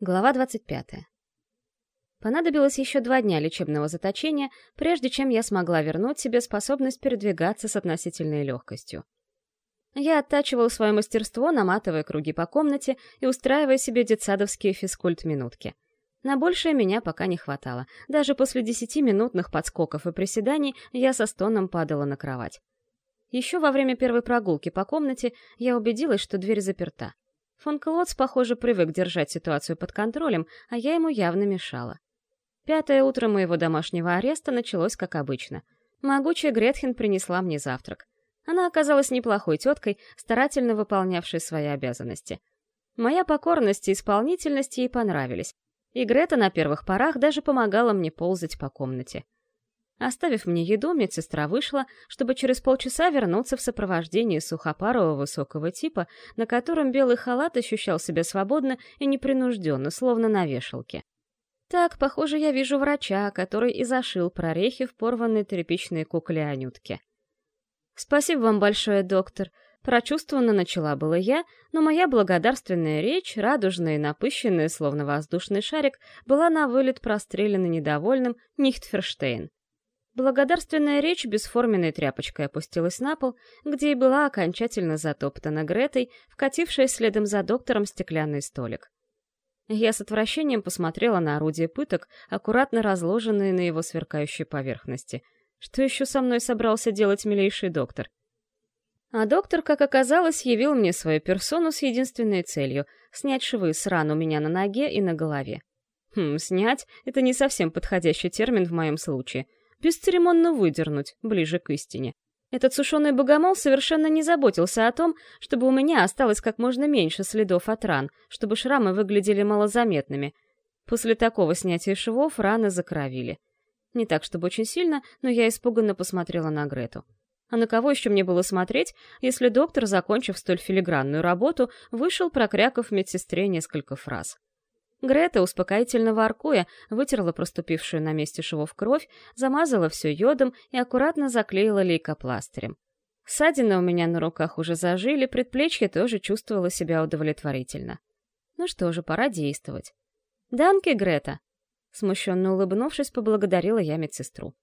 Глава 25. Понадобилось еще два дня лечебного заточения, прежде чем я смогла вернуть себе способность передвигаться с относительной легкостью. Я оттачивал свое мастерство, наматывая круги по комнате и устраивая себе детсадовские физкульт-минутки. На большее меня пока не хватало. Даже после десятиминутных подскоков и приседаний я со стоном падала на кровать. Еще во время первой прогулки по комнате я убедилась, что дверь заперта. Фон Клотс, похоже, привык держать ситуацию под контролем, а я ему явно мешала. Пятое утро моего домашнего ареста началось как обычно. Могучая Гретхен принесла мне завтрак. Она оказалась неплохой теткой, старательно выполнявшей свои обязанности. Моя покорность и исполнительность ей понравились, и Грета на первых порах даже помогала мне ползать по комнате. Оставив мне еду, медсестра вышла, чтобы через полчаса вернуться в сопровождении сухопарого высокого типа, на котором белый халат ощущал себя свободно и непринужденно, словно на вешалке. Так, похоже, я вижу врача, который и зашил прорехи в порванной тряпичной кукле Анютке. «Спасибо вам большое, доктор», Прочувствованно начала была я, но моя благодарственная речь, радужная и напыщенная, словно воздушный шарик, была на вылет прострелена недовольным Нихтферштейн. Благодарственная речь бесформенной тряпочкой опустилась на пол, где и была окончательно затоптана Гретой, вкатившая следом за доктором стеклянный столик. Я с отвращением посмотрела на орудие пыток, аккуратно разложенные на его сверкающей поверхности. Что еще со мной собрался делать милейший доктор? А доктор, как оказалось, явил мне свою персону с единственной целью — снять швы с ран у меня на ноге и на голове. Хм, снять — это не совсем подходящий термин в моем случае — бесцеремонно выдернуть, ближе к истине. Этот сушеный богомол совершенно не заботился о том, чтобы у меня осталось как можно меньше следов от ран, чтобы шрамы выглядели малозаметными. После такого снятия швов раны закровили. Не так, чтобы очень сильно, но я испуганно посмотрела на Грету. А на кого еще мне было смотреть, если доктор, закончив столь филигранную работу, вышел, прокрякав медсестре несколько фраз? Грета, успокоительно воркуя, вытерла проступившую на месте швов кровь, замазала все йодом и аккуратно заклеила лейкопластырем. Ссадины у меня на руках уже зажили, предплечье тоже чувствовало себя удовлетворительно. Ну что же, пора действовать. «Данки, Грета!» Смущенно улыбнувшись, поблагодарила я медсестру.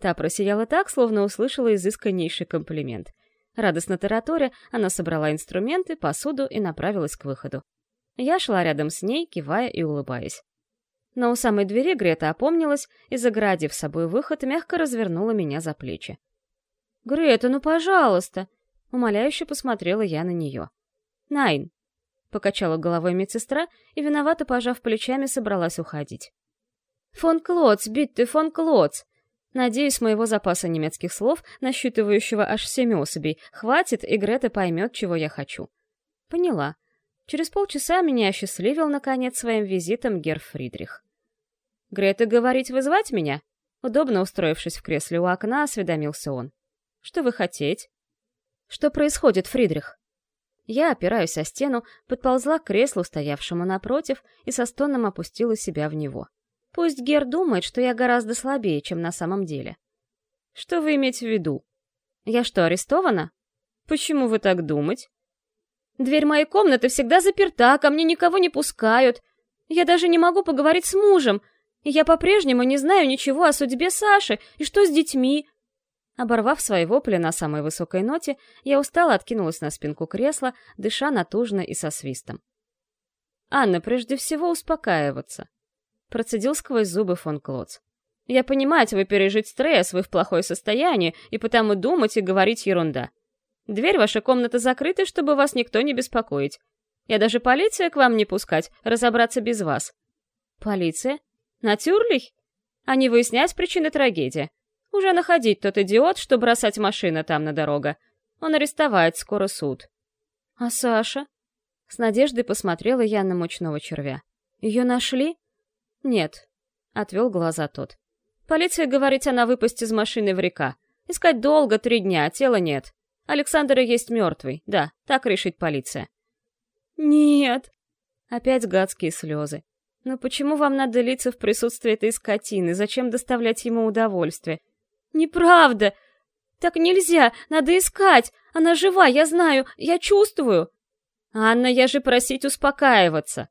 Та просияла так, словно услышала изысканнейший комплимент. Радостно тараторя, она собрала инструменты, посуду и направилась к выходу. Я шла рядом с ней, кивая и улыбаясь. Но у самой двери Грета опомнилась и, заградив собой выход, мягко развернула меня за плечи. «Грета, ну пожалуйста!» Умоляюще посмотрела я на нее. «Найн!» — покачала головой медсестра и, виновато пожав плечами, собралась уходить. «Фон Клоц, битты, фон Клоц!» Надеюсь, моего запаса немецких слов, насчитывающего аж семь особей, хватит, и Грета поймет, чего я хочу. Поняла. Через полчаса меня осчастливил, наконец, своим визитом Герр Фридрих. «Грета, говорить, вызвать меня?» Удобно устроившись в кресле у окна, осведомился он. «Что вы хотеть?» «Что происходит, Фридрих?» Я, опираясь о стену, подползла к креслу, стоявшему напротив, и со стоном опустила себя в него. Пусть Гер думает, что я гораздо слабее, чем на самом деле. «Что вы имеете в виду?» «Я что, арестована?» «Почему вы так думаете?» Дверь моей комнаты всегда заперта, ко мне никого не пускают. Я даже не могу поговорить с мужем, я по-прежнему не знаю ничего о судьбе Саши и что с детьми. Оборвав свои вопли на самой высокой ноте, я устало откинулась на спинку кресла, дыша натужно и со свистом. «Анна, прежде всего успокаиваться», — процедил сквозь зубы фон Клоц. «Я понимаю, вы пережить стресс, вы в плохое состояние, и потому думать и говорить ерунда. Дверь вашей комнаты закрыта, чтобы вас никто не беспокоить. Я даже полиция к вам не пускать, разобраться без вас. Полиция? Натюрлих? А не выяснять причины трагедии. Уже находить тот идиот, что бросать машины там на дорога. Он арестовает, скоро суд. А Саша? С надеждой посмотрела я на мучного червя. Ее нашли? Нет. Отвел глаза тот. Полиция говорит, она выпасть из машины в река. Искать долго, три дня, тела нет. Александр и есть мертвый, да, так решит полиция. Нет. Опять гадские слезы. Но почему вам надо литься в присутствии этой скотины? Зачем доставлять ему удовольствие? Неправда! Так нельзя, надо искать. Она жива, я знаю, я чувствую. Анна, я же просить успокаиваться.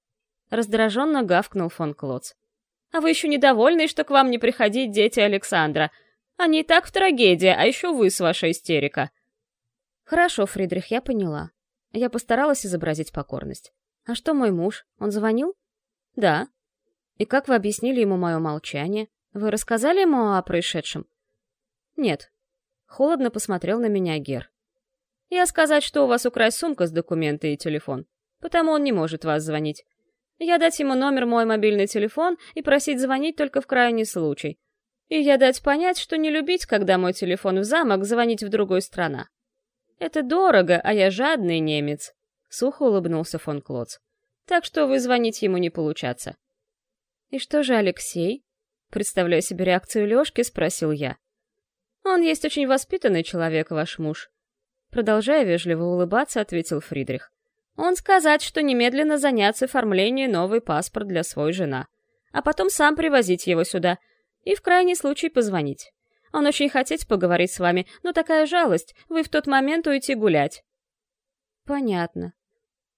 Раздраженно гавкнул фон Клоц. «А вы еще недовольны, что к вам не приходить дети Александра? Они и так в трагедии, а еще вы с вашей истерика». «Хорошо, Фридрих, я поняла. Я постаралась изобразить покорность. А что мой муж? Он звонил?» «Да». «И как вы объяснили ему мое молчание? Вы рассказали ему о происшедшем?» «Нет». Холодно посмотрел на меня Гер. «Я сказать, что у вас украсть сумка с документы и телефон, потому он не может вас звонить. Я дать ему номер мой мобильный телефон и просить звонить только в крайний случай. И я дать понять, что не любить, когда мой телефон в замок, звонить в другой страна. Это дорого, а я жадный немец. Сухо улыбнулся фон Клоц. Так что вы звонить ему не получаться. И что же Алексей? Представляя себе реакцию Лёшки, спросил я. Он есть очень воспитанный человек, ваш муж. Продолжая вежливо улыбаться, ответил Фридрих. Он сказать, что немедленно заняться оформлением новый паспорт для свой жена, а потом сам привозить его сюда и в крайний случай позвонить. Он очень хотеть поговорить с вами, но такая жалость, вы в тот момент уйти гулять. Понятно.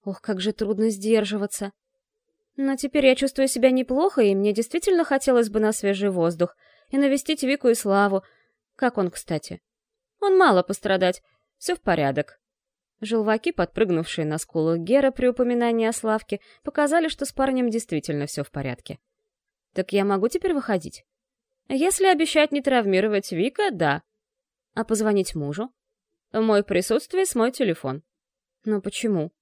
Ох, как же трудно сдерживаться. Но теперь я чувствую себя неплохо, и мне действительно хотелось бы на свежий воздух и навестить Вику и Славу. Как он, кстати? Он мало пострадать, все в порядок. Желваки, подпрыгнувшие на скулу Гера при упоминании о Славке, показали, что с парнем действительно все в порядке. «Так я могу теперь выходить?» «Если обещать не травмировать Вика, да. А позвонить мужу?» «В мой присутствии с мой телефон». «Но почему?»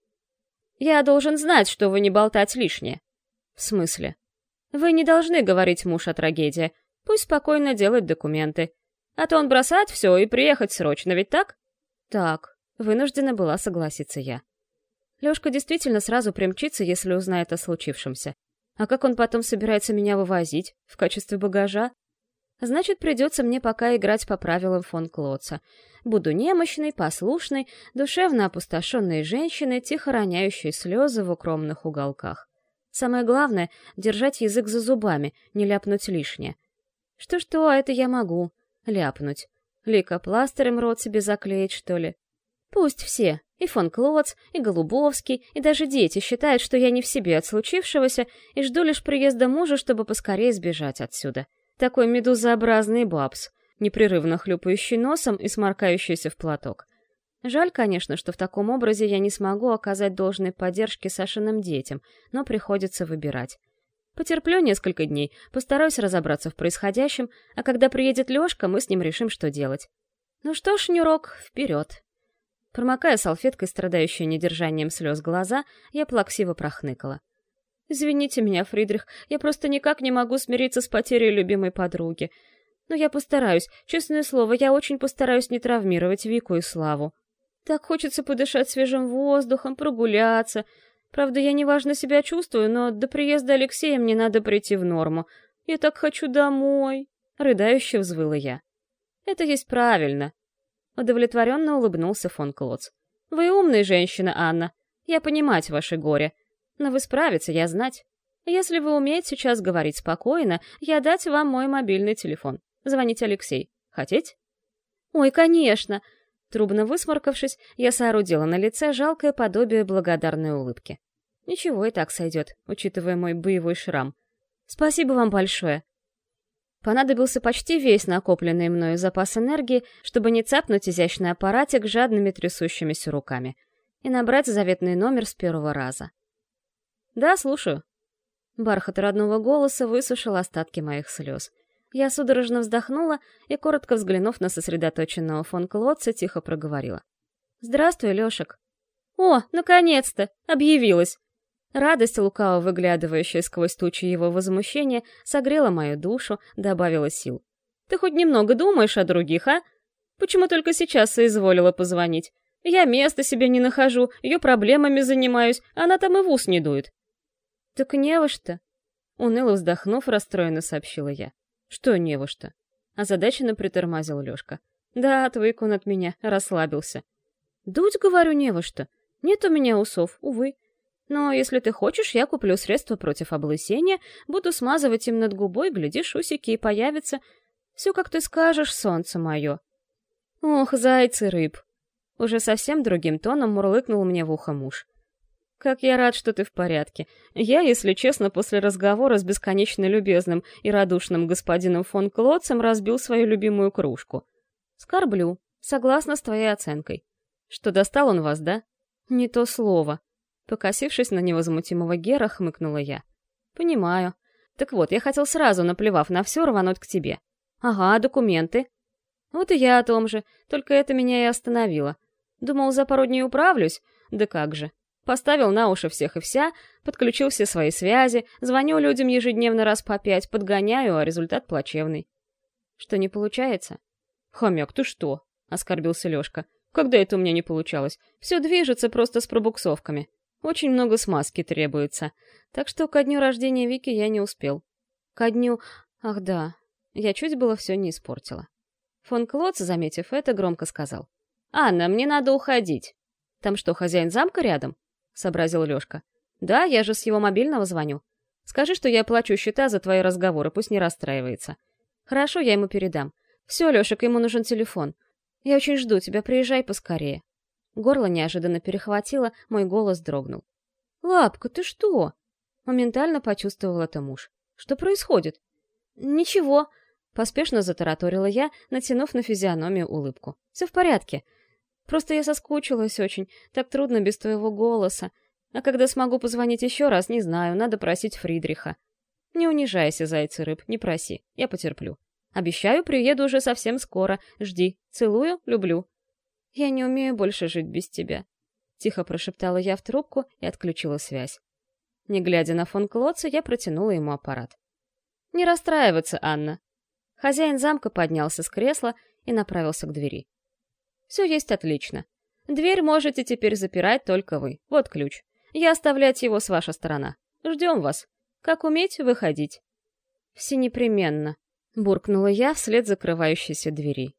«Я должен знать, что вы не болтать лишнее». «В смысле?» «Вы не должны говорить муж о трагедии. Пусть спокойно делает документы. А то он бросать все и приехать срочно, ведь так?» «Так», Вынуждена была согласиться я. Лёшка действительно сразу примчится, если узнает о случившемся. А как он потом собирается меня вывозить? В качестве багажа? Значит, придется мне пока играть по правилам фон Клотца. Буду немощной, послушной, душевно опустошенной женщиной, тихо роняющей слезы в укромных уголках. Самое главное — держать язык за зубами, не ляпнуть лишнее. Что-что, это я могу. Ляпнуть. Лика пластырем рот себе заклеить, что ли? Пусть все, и фон Клоц, и Голубовский, и даже дети считают, что я не в себе от случившегося и жду лишь приезда мужа, чтобы поскорее сбежать отсюда. Такой медузообразный бабс, непрерывно хлюпающий носом и сморкающийся в платок. Жаль, конечно, что в таком образе я не смогу оказать должной поддержки Сашиным детям, но приходится выбирать. Потерплю несколько дней, постараюсь разобраться в происходящем, а когда приедет Лёшка, мы с ним решим, что делать. Ну что ж, Нюрок, вперед! Промокая салфеткой, страдающую недержанием слез глаза, я плаксиво прохныкала. «Извините меня, Фридрих, я просто никак не могу смириться с потерей любимой подруги. Но я постараюсь, честное слово, я очень постараюсь не травмировать Вику и Славу. Так хочется подышать свежим воздухом, прогуляться. Правда, я неважно себя чувствую, но до приезда Алексея мне надо прийти в норму. Я так хочу домой!» Рыдающе взвыла я. «Это есть правильно», Удовлетворенно улыбнулся фон Клоц. «Вы умная женщина, Анна. Я понимать ваше горе. Но вы справиться, я знать. Если вы умеете сейчас говорить спокойно, я дать вам мой мобильный телефон. Звоните Алексей. Хотеть?» «Ой, конечно!» Трубно высморкавшись, я соорудила на лице жалкое подобие благодарной улыбки. Ничего и так сойдет, учитывая мой боевой шрам. Спасибо вам большое. Понадобился почти весь накопленный мною запас энергии, чтобы не цапнуть изящный аппаратик жадными трясущимися руками и набрать заветный номер с первого раза. «Да, слушаю». Бархат родного голоса высушил остатки моих слез. Я судорожно вздохнула и, коротко взглянув на сосредоточенного фон Клотца, тихо проговорила. «Здравствуй, Лешек». «О, наконец-то! Объявилась! Радость, лукаво выглядывающая сквозь тучи его возмущения, согрела мою душу, добавила сил. «Ты хоть немного думаешь о других, а? Почему только сейчас соизволила позвонить? Я места себе не нахожу, ее проблемами занимаюсь, она там и в ус не дует». «Так не во что», — уныло вздохнув, расстроенно сообщила я. «Что не во что?» — озадаченно притормозил Лешка. «Да, отвык он от меня, расслабился». «Дуть, говорю, не во что. Нет у меня усов, увы. Но если ты хочешь, я куплю средства против облысения, буду смазывать им над губой, глядишь, усики и появятся. Все, как ты скажешь, солнце мое. Ох, зайцы рыб. Уже совсем другим тоном мурлыкнул мне в ухо муж. Как я рад, что ты в порядке. Я, если честно, после разговора с бесконечно любезным и радушным господином фон Клотцем разбил свою любимую кружку. Скорблю, согласна с твоей оценкой. Что достал он вас, да? Не то слово. Покосившись на невозмутимого Гера, хмыкнула я. Понимаю. Так вот, я хотел сразу, наплевав на все, рвануть к тебе. Ага, документы. Вот и я о том же, только это меня и остановило. Думал, за пару дней управлюсь, да как же. Поставил на уши всех и вся, подключил все свои связи, звоню людям ежедневно раз по пять, подгоняю, а результат плачевный. Что, не получается? Хомяк, ты что? — оскорбился Лёшка. Когда это у меня не получалось? Все движется просто с пробуксовками. Очень много смазки требуется. Так что ко дню рождения Вики я не успел. Ко дню... Ах да, я чуть было все не испортила. Фон Клотц, заметив это, громко сказал. «Анна, мне надо уходить». «Там что, хозяин замка рядом?» — сообразил Лёшка. «Да, я же с его мобильного звоню. Скажи, что я плачу счета за твои разговоры, пусть не расстраивается». «Хорошо, я ему передам. Все, Лёшек, ему нужен телефон. Я очень жду тебя, приезжай поскорее». Горло неожиданно перехватило, мой голос дрогнул. «Лапка, ты что?» Моментально почувствовал это муж. «Что происходит?» «Ничего», — поспешно затараторила я, натянув на физиономию улыбку. «Все в порядке. Просто я соскучилась очень, так трудно без твоего голоса. А когда смогу позвонить еще раз, не знаю, надо просить Фридриха. Не унижайся, зайцы рыб, не проси, я потерплю. Обещаю, приеду уже совсем скоро. Жди. Целую, люблю. «Я не умею больше жить без тебя», — тихо прошептала я в трубку и отключила связь. Не глядя на фон Клотца, я протянула ему аппарат. «Не расстраиваться, Анна». Хозяин замка поднялся с кресла и направился к двери. «Все есть отлично. Дверь можете теперь запирать только вы. Вот ключ. Я оставлять его с вашей стороны. Ждем вас. Как уметь выходить?» «Все непременно», — буркнула я вслед закрывающейся двери.